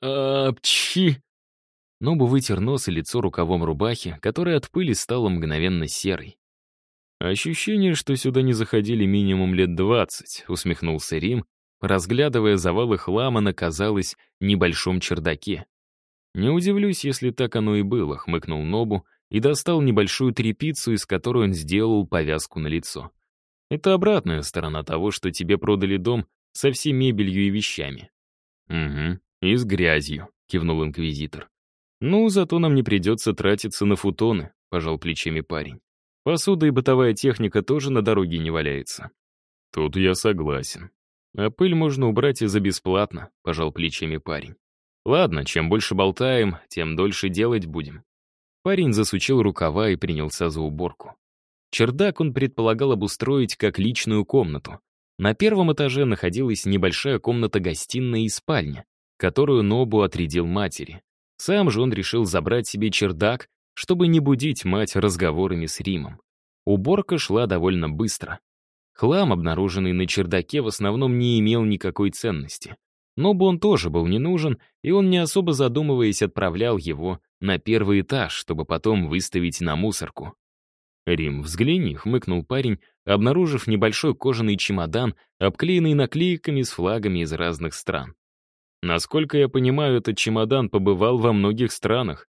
«Апчхи!» Нобу вытер нос и лицо рукавом рубахи, которая от пыли стала мгновенно серой. «Ощущение, что сюда не заходили минимум лет двадцать», — усмехнулся Рим, разглядывая завалы хлама на, казалось, небольшом чердаке. «Не удивлюсь, если так оно и было», — хмыкнул Нобу и достал небольшую трепицу, из которой он сделал повязку на лицо. «Это обратная сторона того, что тебе продали дом со всей мебелью и вещами». «Угу, и с грязью», — кивнул инквизитор. «Ну, зато нам не придется тратиться на футоны», — пожал плечами парень. «Посуда и бытовая техника тоже на дороге не валяется». «Тут я согласен. А пыль можно убрать и за бесплатно», — пожал плечами парень. «Ладно, чем больше болтаем, тем дольше делать будем». Парень засучил рукава и принялся за уборку. Чердак он предполагал обустроить как личную комнату. На первом этаже находилась небольшая комната-гостиная и спальня, которую Нобу отрядил матери. Сам же он решил забрать себе чердак, чтобы не будить мать разговорами с Римом. Уборка шла довольно быстро. Хлам, обнаруженный на чердаке, в основном не имел никакой ценности. Нобу он тоже был не нужен, и он, не особо задумываясь, отправлял его на первый этаж, чтобы потом выставить на мусорку. «Рим, взгляни», — хмыкнул парень, обнаружив небольшой кожаный чемодан, обклеенный наклейками с флагами из разных стран. Насколько я понимаю, этот чемодан побывал во многих странах.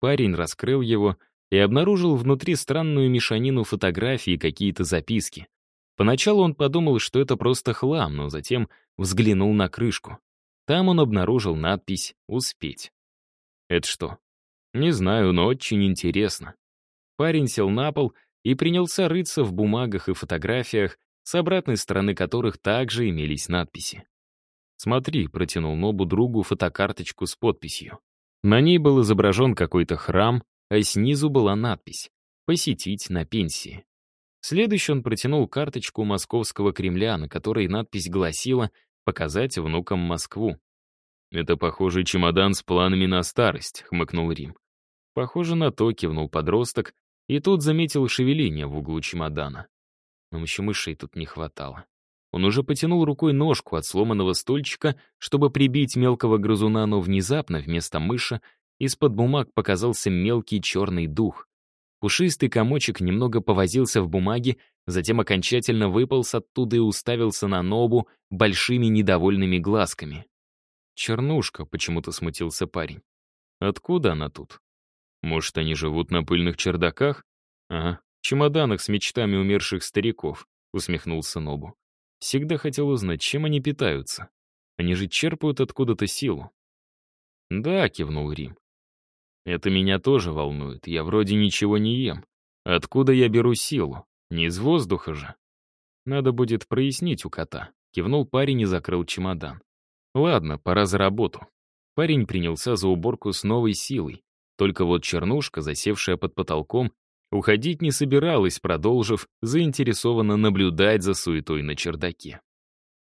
Парень раскрыл его и обнаружил внутри странную мешанину фотографий и какие-то записки. Поначалу он подумал, что это просто хлам, но затем взглянул на крышку. Там он обнаружил надпись «Успеть». Это что? Не знаю, но очень интересно. Парень сел на пол и принялся рыться в бумагах и фотографиях, с обратной стороны которых также имелись надписи. «Смотри», — протянул Нобу другу фотокарточку с подписью. На ней был изображен какой-то храм, а снизу была надпись «Посетить на пенсии». Следующий он протянул карточку московского Кремля, на которой надпись гласила «Показать внукам Москву». «Это, похоже, чемодан с планами на старость», — хмыкнул Рим. «Похоже на то», — кивнул подросток, и тут заметил шевеление в углу чемодана. Нам еще мышей тут не хватало. Он уже потянул рукой ножку от сломанного стульчика, чтобы прибить мелкого грызуна, но внезапно вместо мыши из-под бумаг показался мелкий черный дух. Пушистый комочек немного повозился в бумаге, затем окончательно выполз оттуда и уставился на Нобу большими недовольными глазками. «Чернушка», — почему-то смутился парень. «Откуда она тут? Может, они живут на пыльных чердаках? Ага, чемоданах с мечтами умерших стариков», — усмехнулся Нобу. Всегда хотел узнать, чем они питаются. Они же черпают откуда-то силу. «Да», — кивнул Рим. «Это меня тоже волнует. Я вроде ничего не ем. Откуда я беру силу? Не из воздуха же». «Надо будет прояснить у кота», — кивнул парень и закрыл чемодан. «Ладно, пора за работу». Парень принялся за уборку с новой силой. Только вот чернушка, засевшая под потолком, Уходить не собиралась, продолжив заинтересованно наблюдать за суетой на чердаке.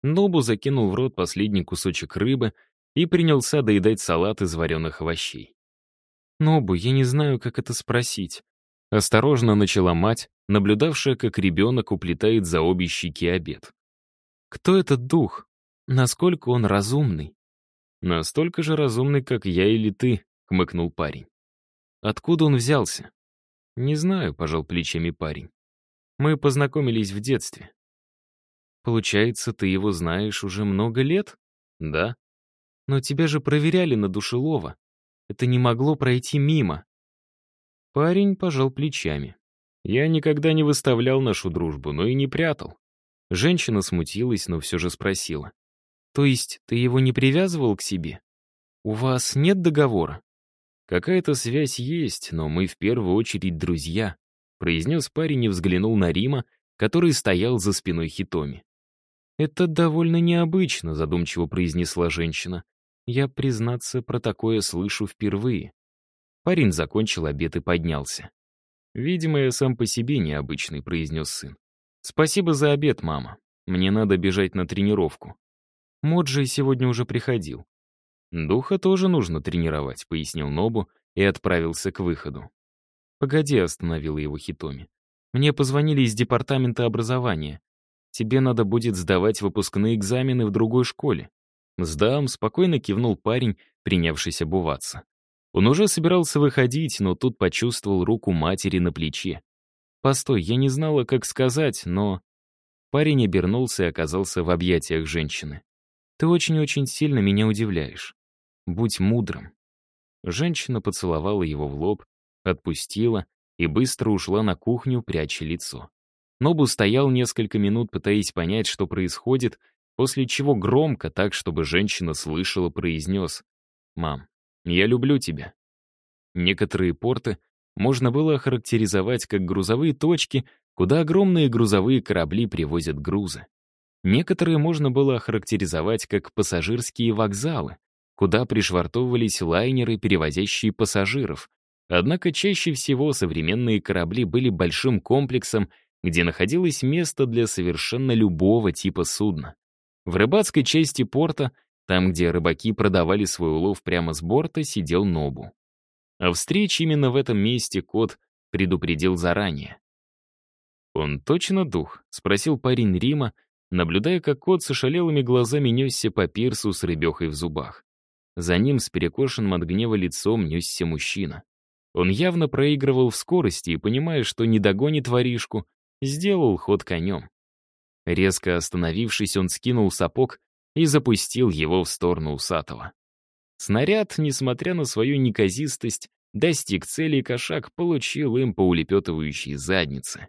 Нобу закинул в рот последний кусочек рыбы и принялся доедать салат из вареных овощей. «Нобу, я не знаю, как это спросить». Осторожно начала мать, наблюдавшая, как ребенок уплетает за обе щеки обед. «Кто этот дух? Насколько он разумный?» «Настолько же разумный, как я или ты», — хмыкнул парень. «Откуда он взялся?» «Не знаю», — пожал плечами парень. «Мы познакомились в детстве». «Получается, ты его знаешь уже много лет?» «Да». «Но тебя же проверяли на душелова. Это не могло пройти мимо». Парень пожал плечами. «Я никогда не выставлял нашу дружбу, но и не прятал». Женщина смутилась, но все же спросила. «То есть ты его не привязывал к себе? У вас нет договора?» «Какая-то связь есть, но мы в первую очередь друзья», произнес парень и взглянул на Рима, который стоял за спиной Хитоми. «Это довольно необычно», — задумчиво произнесла женщина. «Я, признаться, про такое слышу впервые». Парень закончил обед и поднялся. «Видимо, я сам по себе необычный», — произнес сын. «Спасибо за обед, мама. Мне надо бежать на тренировку». Моджи сегодня уже приходил. «Духа тоже нужно тренировать», — пояснил Нобу и отправился к выходу. «Погоди», — остановила его Хитоми. «Мне позвонили из департамента образования. Тебе надо будет сдавать выпускные экзамены в другой школе. «Сдам», — спокойно кивнул парень, принявшийся обуваться. Он уже собирался выходить, но тут почувствовал руку матери на плече. «Постой, я не знала, как сказать, но...» Парень обернулся и оказался в объятиях женщины. «Ты очень-очень сильно меня удивляешь. Будь мудрым». Женщина поцеловала его в лоб, отпустила и быстро ушла на кухню, пряча лицо. Нобу стоял несколько минут, пытаясь понять, что происходит, после чего громко, так, чтобы женщина слышала, произнес «Мам, я люблю тебя». Некоторые порты можно было охарактеризовать как грузовые точки, куда огромные грузовые корабли привозят грузы. Некоторые можно было охарактеризовать как пассажирские вокзалы, куда пришвартовывались лайнеры, перевозящие пассажиров. Однако чаще всего современные корабли были большим комплексом, где находилось место для совершенно любого типа судна. В рыбацкой части порта, там, где рыбаки продавали свой улов прямо с борта, сидел Нобу. О встрече именно в этом месте кот предупредил заранее. «Он точно дух?» — спросил парень Рима, наблюдая, как кот с ошалелыми глазами несся по пирсу с рыбехой в зубах. За ним с перекошенным от гнева лицом несся мужчина. Он явно проигрывал в скорости и, понимая, что не догонит воришку, сделал ход конем. Резко остановившись, он скинул сапог и запустил его в сторону усатого. Снаряд, несмотря на свою неказистость, достиг цели, и кошак получил им по улепетывающей заднице.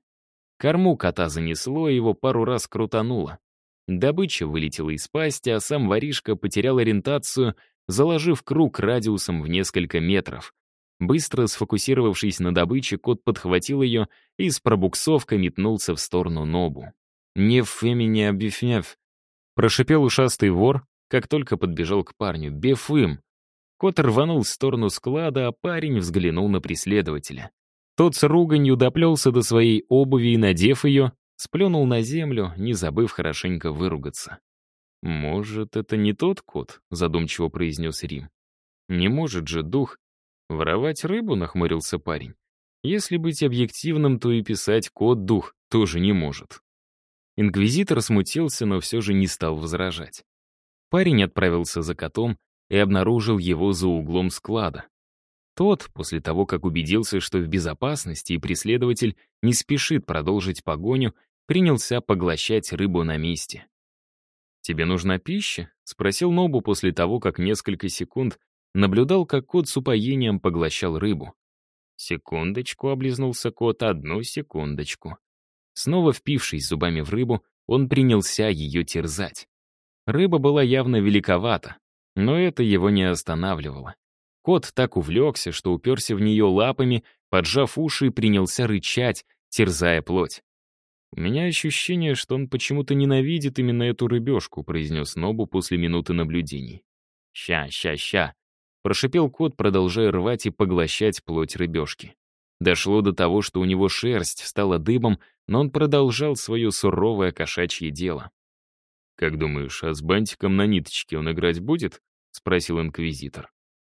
Корму кота занесло, и его пару раз крутануло. Добыча вылетела из пасти, а сам воришка потерял ориентацию, заложив круг радиусом в несколько метров. Быстро сфокусировавшись на добыче, кот подхватил ее и с пробуксовкой метнулся в сторону Нобу. «Не фэмини объясняв», — прошипел ушастый вор, как только подбежал к парню. «Бефым!» Кот рванул в сторону склада, а парень взглянул на преследователя. Тот с руганью доплелся до своей обуви и, надев ее, сплюнул на землю, не забыв хорошенько выругаться. «Может, это не тот кот?» — задумчиво произнес Рим. «Не может же дух...» «Воровать рыбу?» — нахмурился парень. «Если быть объективным, то и писать кот-дух тоже не может». Инквизитор смутился, но все же не стал возражать. Парень отправился за котом и обнаружил его за углом склада. Тот, после того, как убедился, что в безопасности и преследователь не спешит продолжить погоню, принялся поглощать рыбу на месте. «Тебе нужна пища?» — спросил Нобу после того, как несколько секунд наблюдал, как кот с упоением поглощал рыбу. «Секундочку», — облизнулся кот, — «одну секундочку». Снова впившись зубами в рыбу, он принялся ее терзать. Рыба была явно великовата, но это его не останавливало. Кот так увлекся, что уперся в нее лапами, поджав уши и принялся рычать, терзая плоть. «У меня ощущение, что он почему-то ненавидит именно эту рыбешку», произнес Нобу после минуты наблюдений. «Ща, ща, ща», прошипел кот, продолжая рвать и поглощать плоть рыбешки. Дошло до того, что у него шерсть встала дыбом, но он продолжал свое суровое кошачье дело. «Как думаешь, а с бантиком на ниточке он играть будет?» — спросил инквизитор.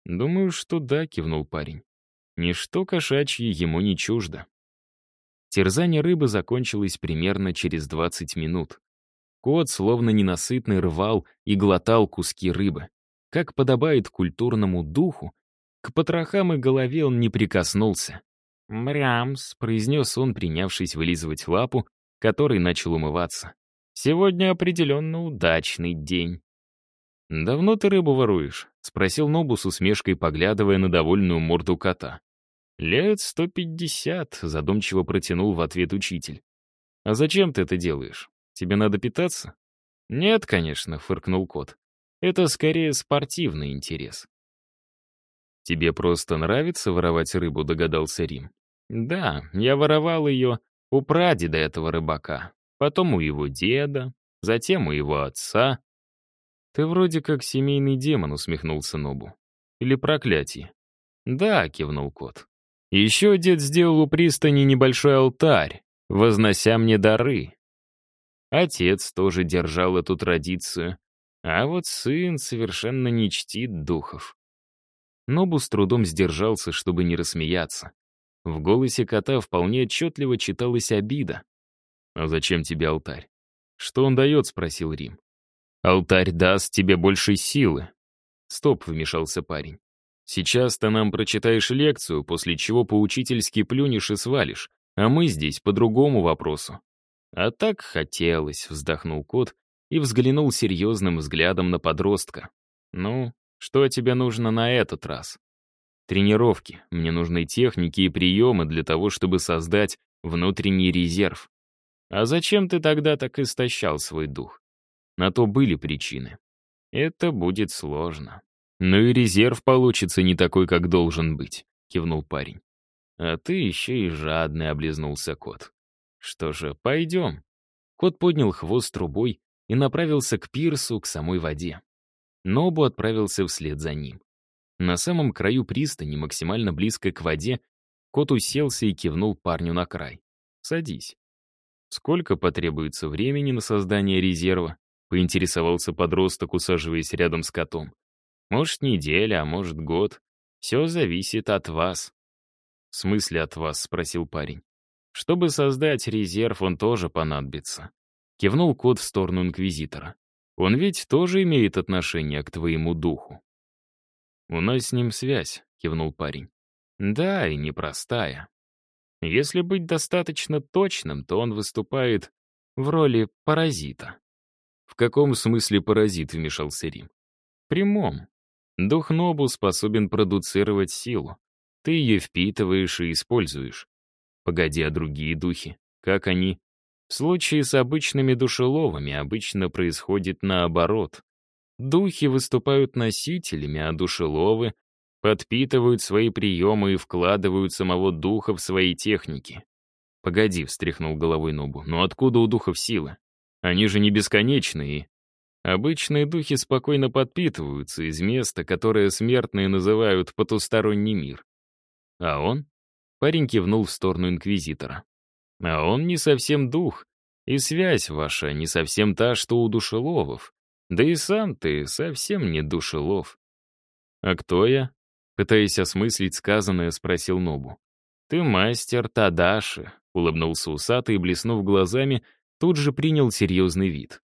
«Думаю, что да», — кивнул парень. «Ничто кошачье ему не чуждо». Терзание рыбы закончилось примерно через 20 минут. Кот, словно ненасытный, рвал и глотал куски рыбы. Как подобает культурному духу, к потрохам и голове он не прикоснулся. «Мрямс», — произнес он, принявшись вылизывать лапу, который начал умываться. «Сегодня определенно удачный день». «Давно ты рыбу воруешь?» — спросил Нобу с усмешкой, поглядывая на довольную морду кота. «Лет сто пятьдесят», — задумчиво протянул в ответ учитель. «А зачем ты это делаешь? Тебе надо питаться?» «Нет, конечно», — фыркнул кот. «Это скорее спортивный интерес». «Тебе просто нравится воровать рыбу», — догадался Рим. «Да, я воровал ее у прадеда этого рыбака, потом у его деда, затем у его отца». «Ты вроде как семейный демон», — усмехнулся Нобу. «Или проклятие?» «Да», — кивнул кот. Еще дед сделал у пристани небольшой алтарь, вознося мне дары. Отец тоже держал эту традицию, а вот сын совершенно не чтит духов. Нобу с трудом сдержался, чтобы не рассмеяться. В голосе кота вполне отчетливо читалась обида. «А зачем тебе алтарь?» «Что он дает?» — спросил Рим. Алтарь даст тебе больше силы. Стоп, вмешался парень. Сейчас ты нам прочитаешь лекцию, после чего поучительски плюнешь и свалишь, а мы здесь по другому вопросу. А так хотелось, вздохнул кот и взглянул серьезным взглядом на подростка. Ну, что тебе нужно на этот раз? Тренировки. Мне нужны техники и приемы для того, чтобы создать внутренний резерв. А зачем ты тогда так истощал свой дух? На то были причины. Это будет сложно. «Ну и резерв получится не такой, как должен быть», — кивнул парень. «А ты еще и жадный», — облизнулся кот. «Что же, пойдем». Кот поднял хвост трубой и направился к пирсу, к самой воде. Нобу отправился вслед за ним. На самом краю пристани, максимально близко к воде, кот уселся и кивнул парню на край. «Садись». «Сколько потребуется времени на создание резерва?» — поинтересовался подросток, усаживаясь рядом с котом. Может, неделя, а может, год. Все зависит от вас». «В смысле от вас?» — спросил парень. «Чтобы создать резерв, он тоже понадобится». Кивнул кот в сторону Инквизитора. «Он ведь тоже имеет отношение к твоему духу». «У нас с ним связь», — кивнул парень. «Да, и непростая. Если быть достаточно точным, то он выступает в роли паразита». «В каком смысле паразит?» — вмешался Рим. «Прямом. Дух Нобу способен продуцировать силу. Ты ее впитываешь и используешь. Погоди, а другие духи? Как они? В случае с обычными душеловами обычно происходит наоборот. Духи выступают носителями, а душеловы подпитывают свои приемы и вкладывают самого духа в свои техники. «Погоди», — встряхнул головой Нобу, — «но откуда у духов силы? Они же не бесконечные, Обычные духи спокойно подпитываются из места, которое смертные называют потусторонний мир. А он? Парень кивнул в сторону Инквизитора. А он не совсем дух, и связь ваша не совсем та, что у душеловов. Да и сам ты совсем не душелов. А кто я? Пытаясь осмыслить сказанное, спросил Нобу. «Ты мастер Тадаши», — улыбнулся усатый и, блеснув глазами, тут же принял серьезный вид.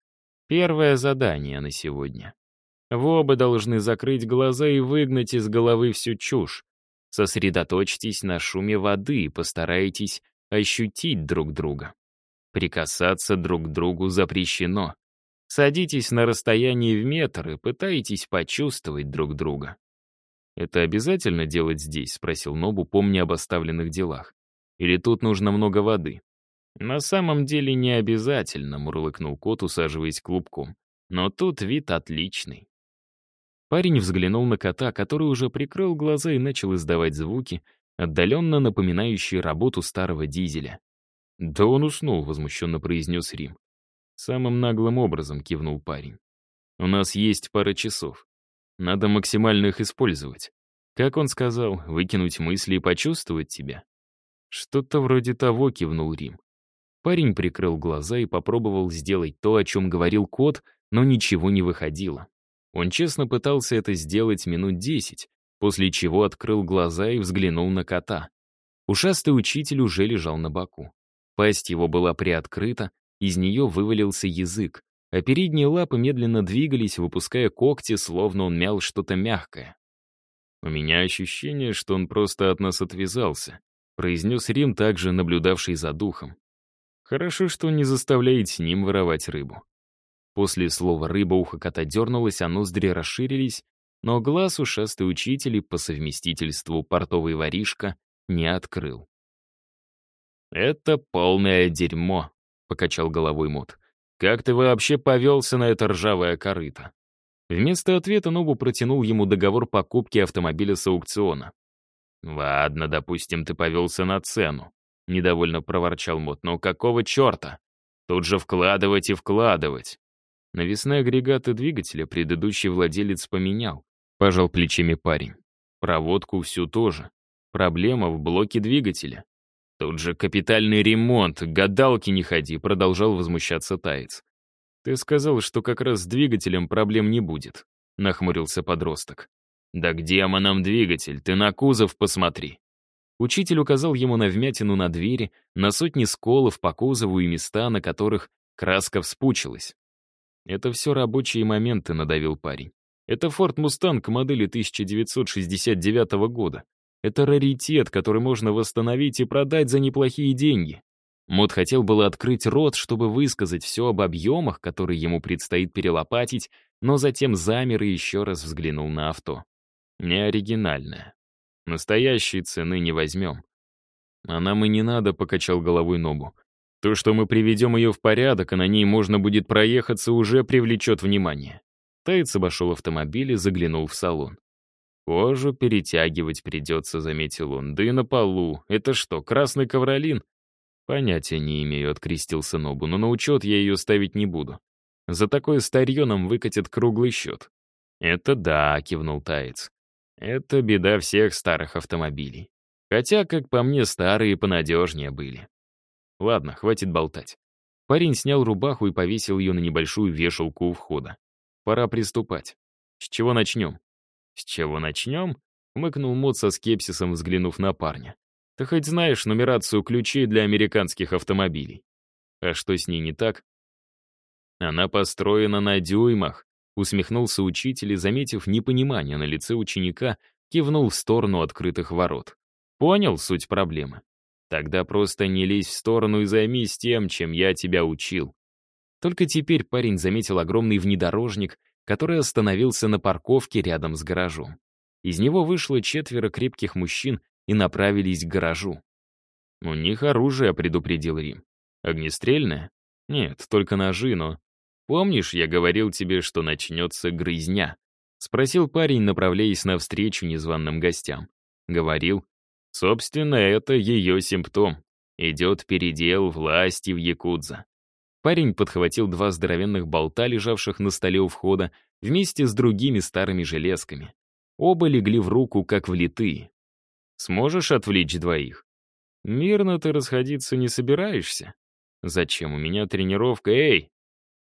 Первое задание на сегодня. Вы оба должны закрыть глаза и выгнать из головы всю чушь. Сосредоточьтесь на шуме воды и постарайтесь ощутить друг друга. Прикасаться друг к другу запрещено. Садитесь на расстоянии в метр и пытайтесь почувствовать друг друга. «Это обязательно делать здесь?» — спросил Нобу, помня об оставленных делах. «Или тут нужно много воды?» «На самом деле не обязательно», — мурлыкнул кот, усаживаясь клубком. «Но тут вид отличный». Парень взглянул на кота, который уже прикрыл глаза и начал издавать звуки, отдаленно напоминающие работу старого дизеля. «Да он уснул», — возмущенно произнес Рим. Самым наглым образом кивнул парень. «У нас есть пара часов. Надо максимально их использовать. Как он сказал, выкинуть мысли и почувствовать тебя?» «Что-то вроде того», — кивнул Рим. Парень прикрыл глаза и попробовал сделать то, о чем говорил кот, но ничего не выходило. Он честно пытался это сделать минут десять, после чего открыл глаза и взглянул на кота. Ушастый учитель уже лежал на боку. Пасть его была приоткрыта, из нее вывалился язык, а передние лапы медленно двигались, выпуская когти, словно он мял что-то мягкое. «У меня ощущение, что он просто от нас отвязался», произнес Рим, также наблюдавший за духом. Хорошо, что не заставляет с ним воровать рыбу. После слова «рыба» ухо кота дернулось, а ноздри расширились, но глаз ушастый учитель и по совместительству портовый воришка не открыл. «Это полное дерьмо», — покачал головой Мот. «Как ты вообще повелся на это ржавое корыто?» Вместо ответа Нобу протянул ему договор покупки автомобиля с аукциона. «Ладно, допустим, ты повелся на цену. Недовольно проворчал Мот. «Но какого черта? Тут же вкладывать и вкладывать». Навесные агрегаты двигателя предыдущий владелец поменял. Пожал плечами парень. Проводку всю тоже. Проблема в блоке двигателя. Тут же капитальный ремонт, гадалки не ходи, продолжал возмущаться Таец. Ты сказал, что как раз с двигателем проблем не будет, нахмурился подросток. Да где мы нам двигатель? Ты на кузов посмотри. Учитель указал ему на вмятину на двери, на сотни сколов по кузову и места, на которых краска вспучилась. «Это все рабочие моменты», — надавил парень. «Это Форд Мустанг модели 1969 года. Это раритет, который можно восстановить и продать за неплохие деньги». Мод хотел было открыть рот, чтобы высказать все об объемах, которые ему предстоит перелопатить, но затем замер и еще раз взглянул на авто. Не Настоящей цены не возьмем. А нам и не надо, покачал головой Нобу. То, что мы приведем ее в порядок, а на ней можно будет проехаться, уже привлечет внимание. Таец обошел автомобиль и заглянул в салон. Кожу перетягивать придется, заметил он. Да и на полу. Это что, красный ковролин? Понятия не имею, открестился Нобу, но на учет я ее ставить не буду. За такое старье нам выкатят круглый счет. Это да, кивнул Таец. Это беда всех старых автомобилей. Хотя, как по мне, старые понадежнее были. Ладно, хватит болтать. Парень снял рубаху и повесил ее на небольшую вешалку у входа. Пора приступать. С чего начнем? С чего начнем? Мыкнул Мот со скепсисом, взглянув на парня. Ты хоть знаешь нумерацию ключей для американских автомобилей? А что с ней не так? Она построена на дюймах, усмехнулся учитель и, заметив непонимание на лице ученика, кивнул в сторону открытых ворот. Понял суть проблемы? Тогда просто не лезь в сторону и займись тем, чем я тебя учил. Только теперь парень заметил огромный внедорожник, который остановился на парковке рядом с гаражом. Из него вышло четверо крепких мужчин и направились к гаражу. «У них оружие», — предупредил Рим. «Огнестрельное? Нет, только ножи, но...» «Помнишь, я говорил тебе, что начнется грызня?» — спросил парень, направляясь навстречу незваным гостям. Говорил, Собственно, это ее симптом. Идет передел власти в Якудза. Парень подхватил два здоровенных болта, лежавших на столе у входа, вместе с другими старыми железками. Оба легли в руку, как влитые. «Сможешь отвлечь двоих?» «Мирно ты расходиться не собираешься?» «Зачем? У меня тренировка. Эй!»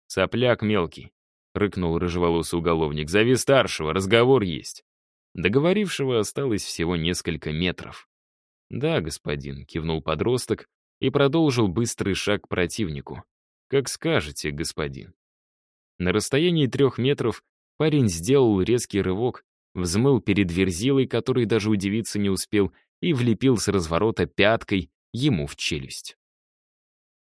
«Сопляк мелкий», — рыкнул рыжеволосый уголовник. «Зови старшего, разговор есть». Договорившего осталось всего несколько метров. «Да, господин», — кивнул подросток и продолжил быстрый шаг к противнику. «Как скажете, господин». На расстоянии трех метров парень сделал резкий рывок, взмыл перед верзилой, который даже удивиться не успел, и влепил с разворота пяткой ему в челюсть.